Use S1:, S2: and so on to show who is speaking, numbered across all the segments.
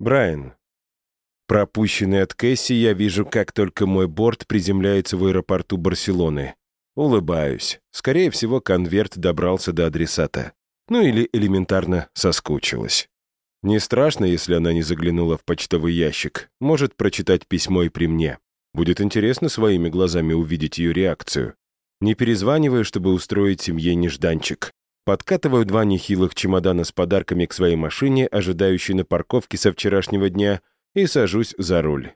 S1: Брайан. Пропущенный от Кэсси я вижу, как только мой борт приземляется в аэропорту Барселоны. Улыбаюсь. Скорее всего, конверт добрался до адресата. Ну или элементарно соскучилась. Не страшно, если она не заглянула в почтовый ящик. Может прочитать письмо и при мне. Будет интересно своими глазами увидеть ее реакцию. Не перезваниваю, чтобы устроить семье нежданчик. Подкатываю два нехилых чемодана с подарками к своей машине, ожидающей на парковке со вчерашнего дня, и сажусь за руль.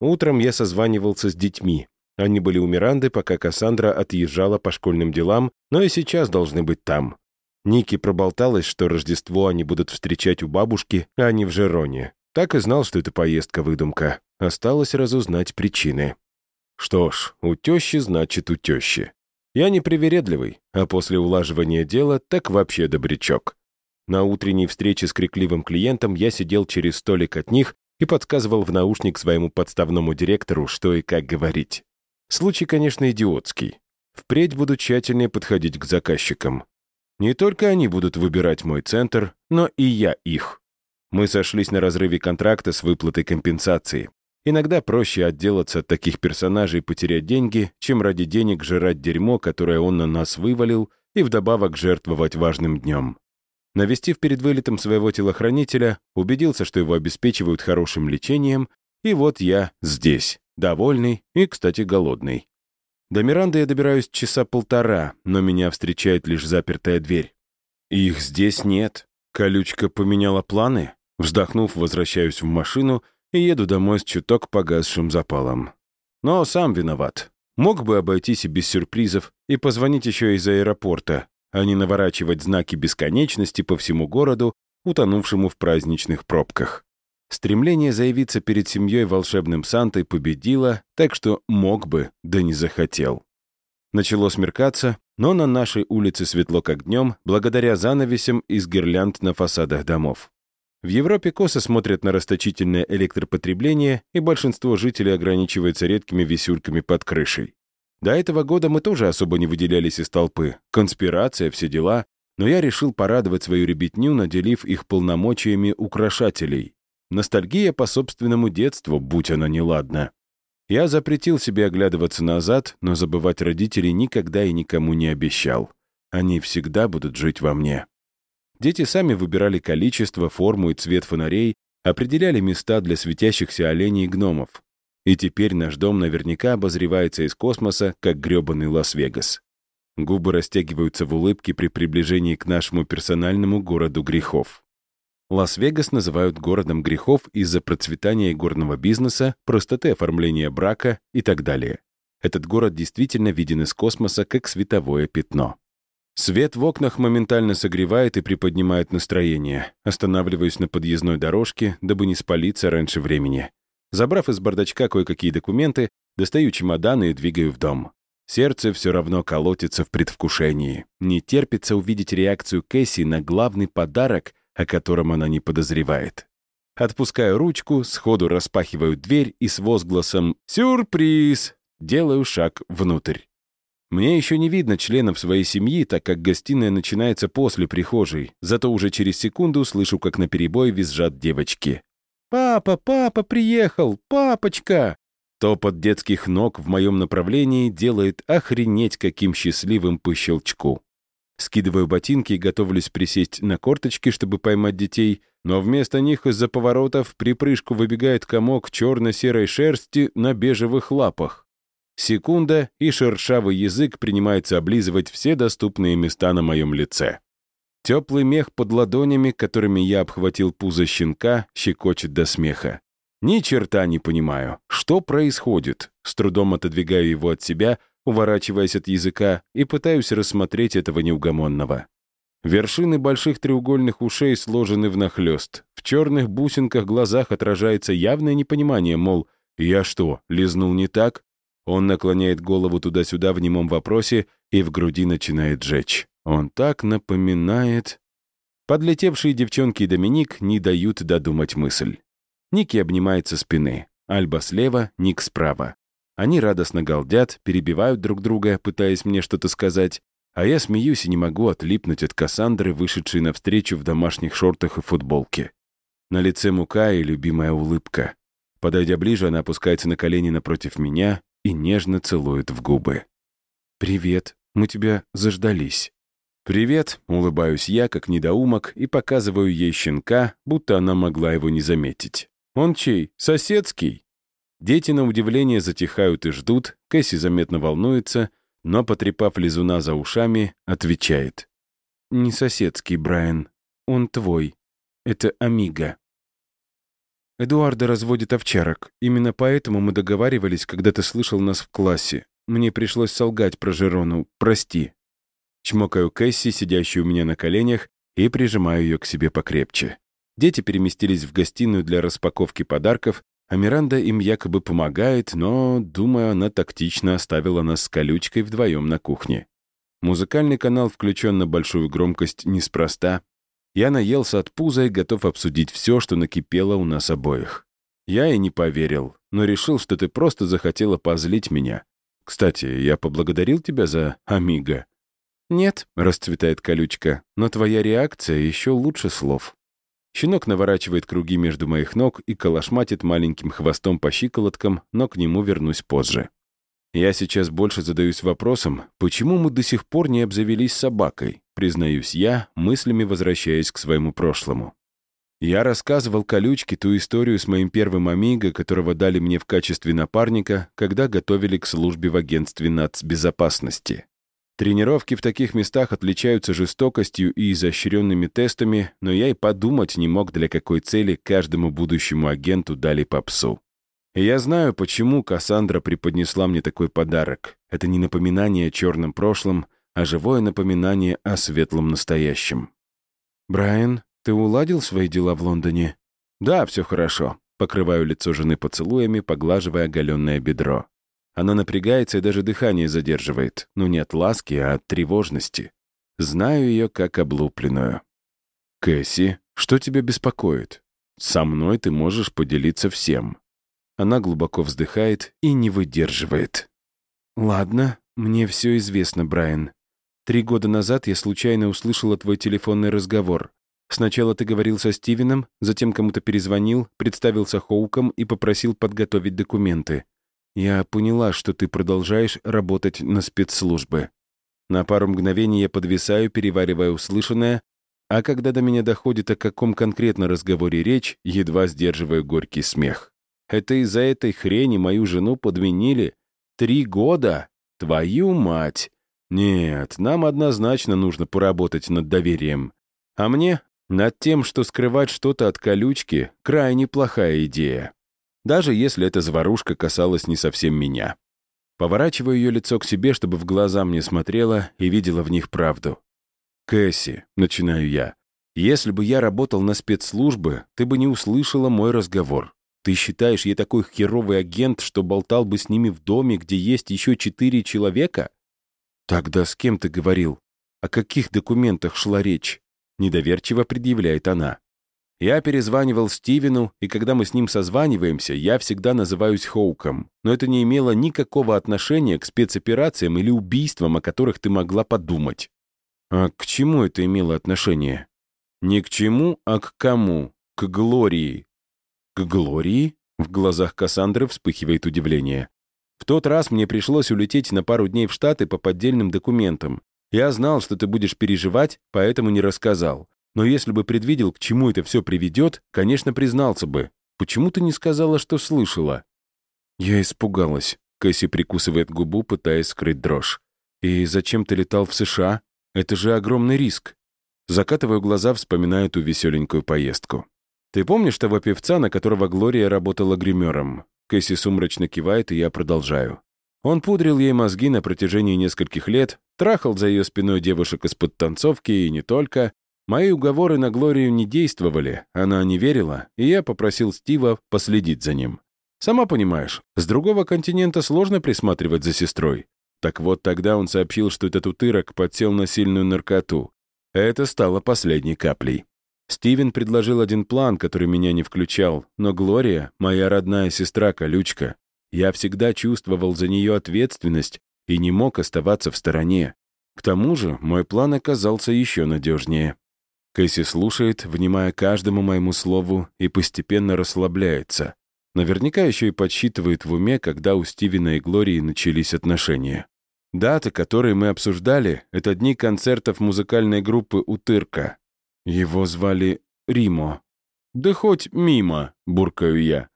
S1: Утром я созванивался с детьми. Они были у Миранды, пока Кассандра отъезжала по школьным делам, но и сейчас должны быть там. Ники проболталась, что Рождество они будут встречать у бабушки, а не в Жероне. Так и знал, что это поездка выдумка. Осталось разузнать причины. Что ж, у тещи значит у тещи. Я не привередливый, а после улаживания дела так вообще добрячок. На утренней встрече с крикливым клиентом я сидел через столик от них и подсказывал в наушник своему подставному директору, что и как говорить. Случай, конечно, идиотский. Впредь буду тщательнее подходить к заказчикам. Не только они будут выбирать мой центр, но и я их. Мы сошлись на разрыве контракта с выплатой компенсации. Иногда проще отделаться от таких персонажей и потерять деньги, чем ради денег жрать дерьмо, которое он на нас вывалил, и вдобавок жертвовать важным днем. Навестив перед вылетом своего телохранителя, убедился, что его обеспечивают хорошим лечением, и вот я здесь, довольный и, кстати, голодный. До Миранды я добираюсь часа полтора, но меня встречает лишь запертая дверь. Их здесь нет. Колючка поменяла планы. Вздохнув, возвращаюсь в машину и еду домой с чуток погасшим запалом. Но сам виноват. Мог бы обойтись и без сюрпризов и позвонить еще из аэропорта, а не наворачивать знаки бесконечности по всему городу, утонувшему в праздничных пробках. Стремление заявиться перед семьей волшебным Сантой победило, так что мог бы, да не захотел. Начало смеркаться, но на нашей улице светло как днем, благодаря занавесям из гирлянд на фасадах домов. В Европе косо смотрят на расточительное электропотребление, и большинство жителей ограничивается редкими висюльками под крышей. До этого года мы тоже особо не выделялись из толпы. Конспирация, все дела. Но я решил порадовать свою ребятню, наделив их полномочиями украшателей. Ностальгия по собственному детству, будь она неладна. Я запретил себе оглядываться назад, но забывать родителей никогда и никому не обещал. Они всегда будут жить во мне. Дети сами выбирали количество, форму и цвет фонарей, определяли места для светящихся оленей и гномов. И теперь наш дом наверняка обозревается из космоса, как грёбаный Лас-Вегас. Губы растягиваются в улыбке при приближении к нашему персональному городу грехов. Лас-Вегас называют городом грехов из-за процветания горного бизнеса, простоты оформления брака и так далее. Этот город действительно виден из космоса как световое пятно. Свет в окнах моментально согревает и приподнимает настроение. Останавливаюсь на подъездной дорожке, дабы не спалиться раньше времени. Забрав из бардачка кое-какие документы, достаю чемоданы и двигаю в дом. Сердце все равно колотится в предвкушении. Не терпится увидеть реакцию Кэсси на главный подарок, о котором она не подозревает. Отпускаю ручку, сходу распахиваю дверь и с возгласом «Сюрприз!» делаю шаг внутрь. Мне еще не видно членов своей семьи, так как гостиная начинается после прихожей, зато уже через секунду слышу, как на перебой визжат девочки. «Папа, папа приехал! Папочка!» Топот детских ног в моем направлении делает охренеть каким счастливым по щелчку. Скидываю ботинки и готовлюсь присесть на корточки, чтобы поймать детей, но вместо них из-за поворотов в припрыжку выбегает комок черно-серой шерсти на бежевых лапах. Секунда, и шершавый язык принимается облизывать все доступные места на моем лице. Теплый мех под ладонями, которыми я обхватил пузо щенка, щекочет до смеха. Ни черта не понимаю, что происходит. С трудом отодвигаю его от себя — уворачиваясь от языка, и пытаюсь рассмотреть этого неугомонного. Вершины больших треугольных ушей сложены внахлёст. В черных бусинках глазах отражается явное непонимание, мол, «Я что, лизнул не так?» Он наклоняет голову туда-сюда в немом вопросе и в груди начинает жечь. Он так напоминает... Подлетевшие девчонки и Доминик не дают додумать мысль. Ники обнимает со спины. Альба слева, Ник справа. Они радостно галдят, перебивают друг друга, пытаясь мне что-то сказать, а я смеюсь и не могу отлипнуть от Кассандры, вышедшей навстречу в домашних шортах и футболке. На лице мука и любимая улыбка. Подойдя ближе, она опускается на колени напротив меня и нежно целует в губы. «Привет, мы тебя заждались». «Привет», — улыбаюсь я, как недоумок, и показываю ей щенка, будто она могла его не заметить. «Он чей? Соседский?» Дети, на удивление, затихают и ждут, Кэсси заметно волнуется, но, потрепав лизуна за ушами, отвечает. «Не соседский, Брайан. Он твой. Это Амиго». Эдуарда разводит овчарок. Именно поэтому мы договаривались, когда ты слышал нас в классе. Мне пришлось солгать про Жерону. Прости. Чмокаю Кэсси, сидящую у меня на коленях, и прижимаю ее к себе покрепче. Дети переместились в гостиную для распаковки подарков, а Миранда им якобы помогает, но, думаю, она тактично оставила нас с колючкой вдвоем на кухне. Музыкальный канал включен на большую громкость неспроста, я наелся от пуза и готов обсудить все, что накипело у нас обоих. Я и не поверил, но решил, что ты просто захотела позлить меня. Кстати, я поблагодарил тебя за «Амиго». «Нет», — расцветает колючка, «но твоя реакция еще лучше слов». Щенок наворачивает круги между моих ног и калашматит маленьким хвостом по щиколоткам, но к нему вернусь позже. Я сейчас больше задаюсь вопросом, почему мы до сих пор не обзавелись собакой, признаюсь я, мыслями возвращаясь к своему прошлому. Я рассказывал колючке ту историю с моим первым амиго, которого дали мне в качестве напарника, когда готовили к службе в агентстве нацбезопасности. Тренировки в таких местах отличаются жестокостью и изощренными тестами, но я и подумать не мог, для какой цели каждому будущему агенту дали попсу. И я знаю, почему Кассандра преподнесла мне такой подарок. Это не напоминание о черном прошлом, а живое напоминание о светлом настоящем. «Брайан, ты уладил свои дела в Лондоне?» «Да, все хорошо». Покрываю лицо жены поцелуями, поглаживая оголенное бедро. Она напрягается и даже дыхание задерживает, но не от ласки, а от тревожности. Знаю ее как облупленную. «Кэсси, что тебя беспокоит? Со мной ты можешь поделиться всем. Она глубоко вздыхает и не выдерживает. «Ладно, мне все известно, Брайан. Три года назад я случайно услышала твой телефонный разговор. Сначала ты говорил со Стивеном, затем кому-то перезвонил, представился Хоуком и попросил подготовить документы. Я поняла, что ты продолжаешь работать на спецслужбы. На пару мгновений я подвисаю, переваривая услышанное, а когда до меня доходит, о каком конкретно разговоре речь, едва сдерживаю горький смех. Это из-за этой хрени мою жену подменили? Три года? Твою мать! Нет, нам однозначно нужно поработать над доверием. А мне над тем, что скрывать что-то от колючки, крайне плохая идея. Даже если эта заварушка касалась не совсем меня. Поворачиваю ее лицо к себе, чтобы в глаза мне смотрела и видела в них правду. «Кэсси», — начинаю я, — «если бы я работал на спецслужбы, ты бы не услышала мой разговор. Ты считаешь, я такой херовый агент, что болтал бы с ними в доме, где есть еще четыре человека? Тогда с кем ты говорил? О каких документах шла речь? Недоверчиво предъявляет она. Я перезванивал Стивену, и когда мы с ним созваниваемся, я всегда называюсь Хоуком. Но это не имело никакого отношения к спецоперациям или убийствам, о которых ты могла подумать. А к чему это имело отношение? Не к чему, а к кому? К Глории, к Глории? В глазах Кассандры вспыхивает удивление. В тот раз мне пришлось улететь на пару дней в Штаты по поддельным документам. Я знал, что ты будешь переживать, поэтому не рассказал. Но если бы предвидел, к чему это все приведет, конечно, признался бы. Почему ты не сказала, что слышала? Я испугалась. Кэсси прикусывает губу, пытаясь скрыть дрожь. «И зачем ты летал в США? Это же огромный риск». Закатываю глаза, вспоминаю ту веселенькую поездку. «Ты помнишь того певца, на которого Глория работала гримером?» Кэсси сумрачно кивает, и я продолжаю. Он пудрил ей мозги на протяжении нескольких лет, трахал за ее спиной девушек из-под танцовки и не только. Мои уговоры на Глорию не действовали, она не верила, и я попросил Стива последить за ним. Сама понимаешь, с другого континента сложно присматривать за сестрой. Так вот тогда он сообщил, что этот утырок подсел на сильную наркоту. Это стало последней каплей. Стивен предложил один план, который меня не включал, но Глория — моя родная сестра-колючка. Я всегда чувствовал за нее ответственность и не мог оставаться в стороне. К тому же мой план оказался еще надежнее. Кэсси слушает, внимая каждому моему слову, и постепенно расслабляется. Наверняка еще и подсчитывает в уме, когда у Стивена и Глории начались отношения. Даты, которые мы обсуждали, — это дни концертов музыкальной группы «Утырка». Его звали Римо. «Да хоть мимо», — буркаю я.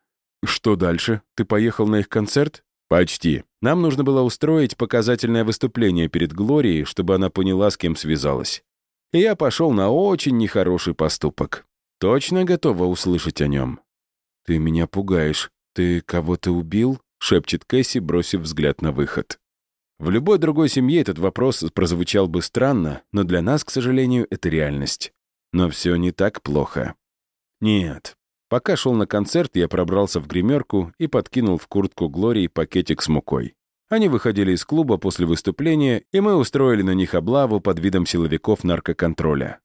S1: «Что дальше? Ты поехал на их концерт?» «Почти. Нам нужно было устроить показательное выступление перед Глорией, чтобы она поняла, с кем связалась и я пошел на очень нехороший поступок. Точно готова услышать о нем. «Ты меня пугаешь. Ты кого-то убил?» — шепчет Кэсси, бросив взгляд на выход. В любой другой семье этот вопрос прозвучал бы странно, но для нас, к сожалению, это реальность. Но все не так плохо. Нет. Пока шел на концерт, я пробрался в гримерку и подкинул в куртку Глории пакетик с мукой. Они выходили из клуба после выступления, и мы устроили на них облаву под видом силовиков наркоконтроля.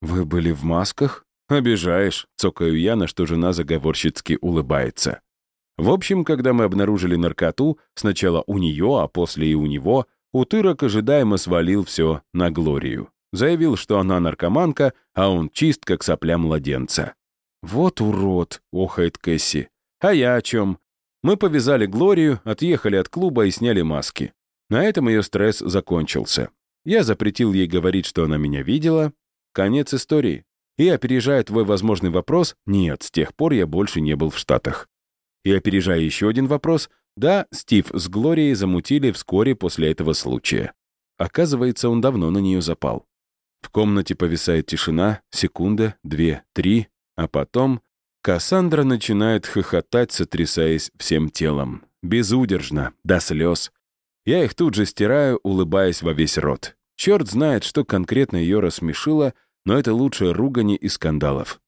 S1: «Вы были в масках?» «Обижаешь», — цокаю я, на что жена заговорщицки улыбается. В общем, когда мы обнаружили наркоту, сначала у нее, а после и у него, утырок ожидаемо свалил все на Глорию. Заявил, что она наркоманка, а он чист, как сопля младенца. «Вот урод!» — охает Кэсси. «А я о чем? Мы повязали Глорию, отъехали от клуба и сняли маски. На этом ее стресс закончился. Я запретил ей говорить, что она меня видела. Конец истории. И, опережая твой возможный вопрос, нет, с тех пор я больше не был в Штатах. И опережая еще один вопрос, да, Стив с Глорией замутили вскоре после этого случая. Оказывается, он давно на нее запал. В комнате повисает тишина, секунда, две, три, а потом Кассандра начинает хохотать, сотрясаясь всем телом. Безудержно, до слез. Я их тут же стираю, улыбаясь во весь рот. Черт знает, что конкретно ее рассмешило, но это лучше ругани и скандалов.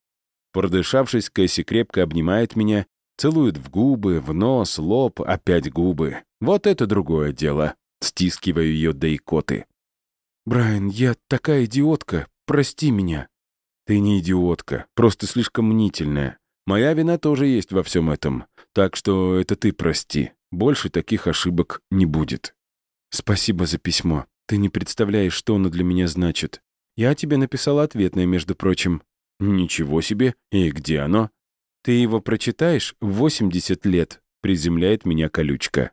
S1: Продышавшись, Кэсси крепко обнимает меня, целует в губы, в нос, лоб, опять губы. Вот это другое дело. Стискиваю ее до икоты. «Брайан, я такая идиотка, прости меня». «Ты не идиотка, просто слишком мнительная. Моя вина тоже есть во всем этом, так что это ты прости. Больше таких ошибок не будет. Спасибо за письмо. Ты не представляешь, что оно для меня значит. Я тебе написала ответное, между прочим. Ничего себе. И где оно? Ты его прочитаешь в 80 лет, приземляет меня колючка.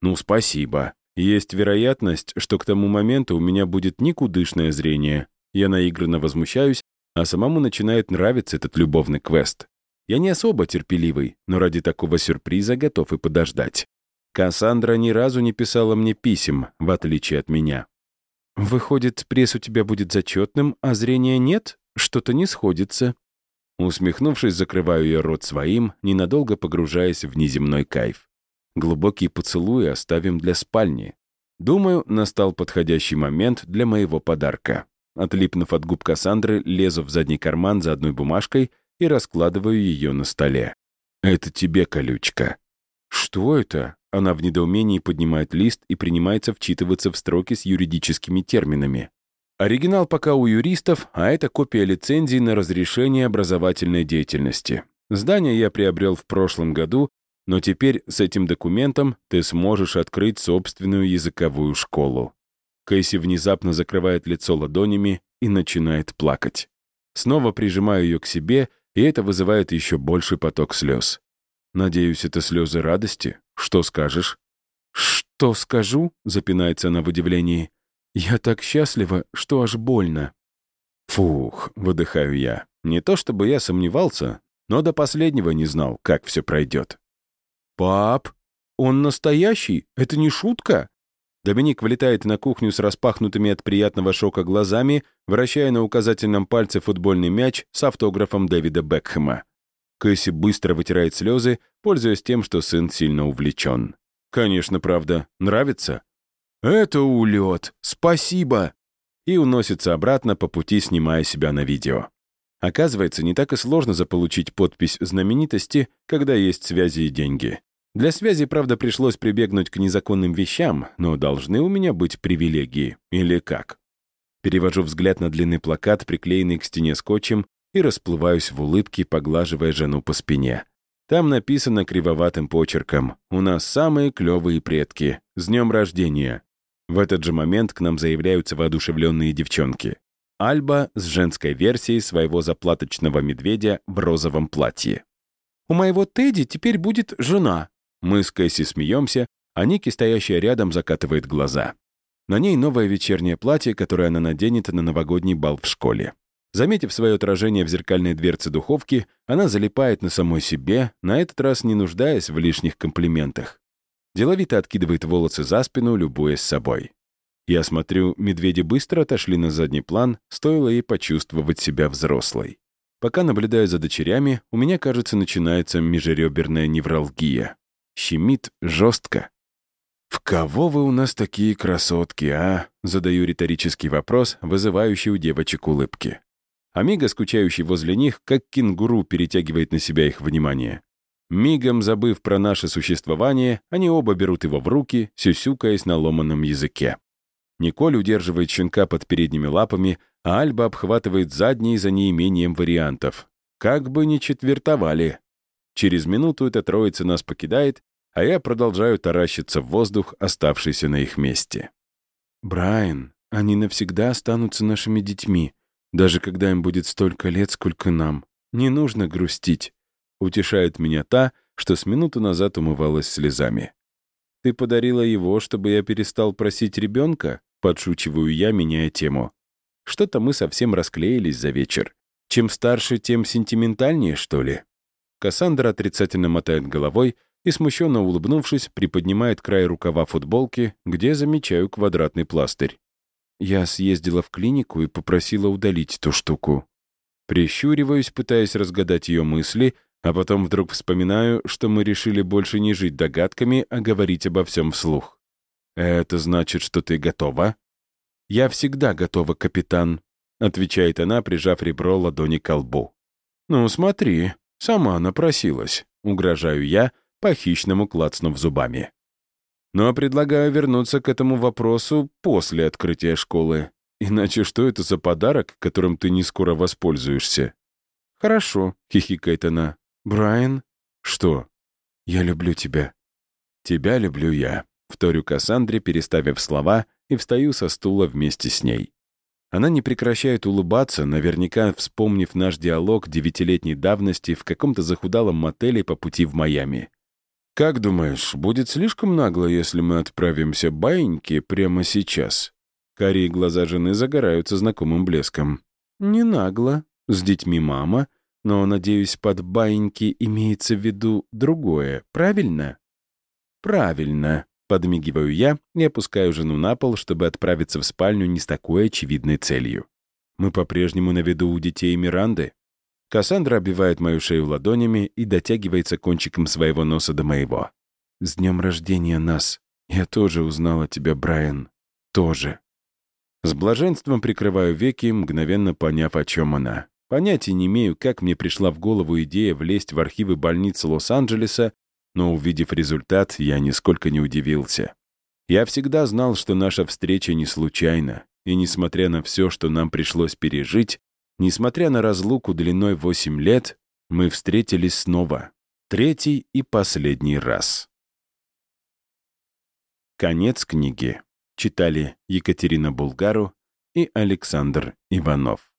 S1: Ну, спасибо. Есть вероятность, что к тому моменту у меня будет никудышное зрение. Я наигранно возмущаюсь, а самому начинает нравиться этот любовный квест. Я не особо терпеливый, но ради такого сюрприза готов и подождать. Кассандра ни разу не писала мне писем, в отличие от меня. «Выходит, пресс у тебя будет зачетным, а зрения нет? Что-то не сходится». Усмехнувшись, закрываю ее рот своим, ненадолго погружаясь в неземной кайф. Глубокие поцелуи оставим для спальни. Думаю, настал подходящий момент для моего подарка. Отлипнув от губ Кассандры, лезу в задний карман за одной бумажкой — и раскладываю ее на столе. «Это тебе, колючка». «Что это?» Она в недоумении поднимает лист и принимается вчитываться в строки с юридическими терминами. Оригинал пока у юристов, а это копия лицензии на разрешение образовательной деятельности. Здание я приобрел в прошлом году, но теперь с этим документом ты сможешь открыть собственную языковую школу. Кэсси внезапно закрывает лицо ладонями и начинает плакать. Снова прижимаю ее к себе и это вызывает еще больший поток слез. Надеюсь, это слезы радости? Что скажешь? «Что скажу?» — запинается она в удивлении. «Я так счастлива, что аж больно». «Фух», — выдыхаю я. Не то чтобы я сомневался, но до последнего не знал, как все пройдет. «Пап, он настоящий? Это не шутка?» Доминик влетает на кухню с распахнутыми от приятного шока глазами, вращая на указательном пальце футбольный мяч с автографом Дэвида Бекхэма. Кэсси быстро вытирает слезы, пользуясь тем, что сын сильно увлечен. «Конечно, правда. Нравится?» «Это улет! Спасибо!» И уносится обратно, по пути снимая себя на видео. Оказывается, не так и сложно заполучить подпись знаменитости, когда есть связи и деньги. Для связи, правда, пришлось прибегнуть к незаконным вещам, но должны у меня быть привилегии. Или как? Перевожу взгляд на длинный плакат, приклеенный к стене скотчем, и расплываюсь в улыбке, поглаживая жену по спине. Там написано кривоватым почерком «У нас самые клевые предки. С днем рождения!» В этот же момент к нам заявляются воодушевленные девчонки. Альба с женской версией своего заплаточного медведя в розовом платье. «У моего Тедди теперь будет жена». Мы с Кэсси смеемся, а Ники, стоящая рядом, закатывает глаза. На ней новое вечернее платье, которое она наденет на новогодний бал в школе. Заметив свое отражение в зеркальной дверце духовки, она залипает на самой себе, на этот раз не нуждаясь в лишних комплиментах. Деловито откидывает волосы за спину, любуясь собой. Я смотрю, медведи быстро отошли на задний план, стоило ей почувствовать себя взрослой. Пока наблюдаю за дочерями, у меня, кажется, начинается межреберная невралгия. Щемит жестко. «В кого вы у нас такие красотки, а?» Задаю риторический вопрос, вызывающий у девочек улыбки. Амиго, скучающий возле них, как кенгуру перетягивает на себя их внимание. Мигом забыв про наше существование, они оба берут его в руки, сюсюкаясь на ломаном языке. Николь удерживает щенка под передними лапами, а Альба обхватывает задний за неимением вариантов. Как бы ни четвертовали. Через минуту эта троица нас покидает, а я продолжаю таращиться в воздух, оставшийся на их месте. «Брайан, они навсегда останутся нашими детьми, даже когда им будет столько лет, сколько нам. Не нужно грустить», — утешает меня та, что с минуту назад умывалась слезами. «Ты подарила его, чтобы я перестал просить ребенка?» — подшучиваю я, меняя тему. «Что-то мы совсем расклеились за вечер. Чем старше, тем сентиментальнее, что ли?» Кассандра отрицательно мотает головой, и, смущенно улыбнувшись, приподнимает край рукава футболки, где замечаю квадратный пластырь. Я съездила в клинику и попросила удалить ту штуку. Прищуриваюсь, пытаясь разгадать ее мысли, а потом вдруг вспоминаю, что мы решили больше не жить догадками, а говорить обо всем вслух. «Это значит, что ты готова?» «Я всегда готова, капитан», — отвечает она, прижав ребро ладони к лбу. «Ну, смотри, сама напросилась», — угрожаю я, — по-хищному клацнув зубами. Но предлагаю вернуться к этому вопросу после открытия школы. Иначе что это за подарок, которым ты не скоро воспользуешься? Хорошо, хихикает она. Брайан? Что? Я люблю тебя. Тебя люблю я. Вторю Кассандре, переставив слова, и встаю со стула вместе с ней. Она не прекращает улыбаться, наверняка вспомнив наш диалог девятилетней давности в каком-то захудалом мотеле по пути в Майами. «Как думаешь, будет слишком нагло, если мы отправимся баиньки прямо сейчас?» Карие глаза жены загораются знакомым блеском. «Не нагло. С детьми мама. Но, надеюсь, под баиньки имеется в виду другое, правильно?» «Правильно», — подмигиваю я и опускаю жену на пол, чтобы отправиться в спальню не с такой очевидной целью. «Мы по-прежнему на виду у детей Миранды?» Кассандра оббивает мою шею ладонями и дотягивается кончиком своего носа до моего. «С днем рождения нас! Я тоже узнала тебя, Брайан. Тоже!» С блаженством прикрываю веки, мгновенно поняв, о чем она. Понятия не имею, как мне пришла в голову идея влезть в архивы больницы Лос-Анджелеса, но, увидев результат, я нисколько не удивился. Я всегда знал, что наша встреча не случайна, и, несмотря на все, что нам пришлось пережить, Несмотря на разлуку длиной 8 лет, мы встретились снова. Третий и последний раз. Конец книги. Читали Екатерина Булгару и Александр Иванов.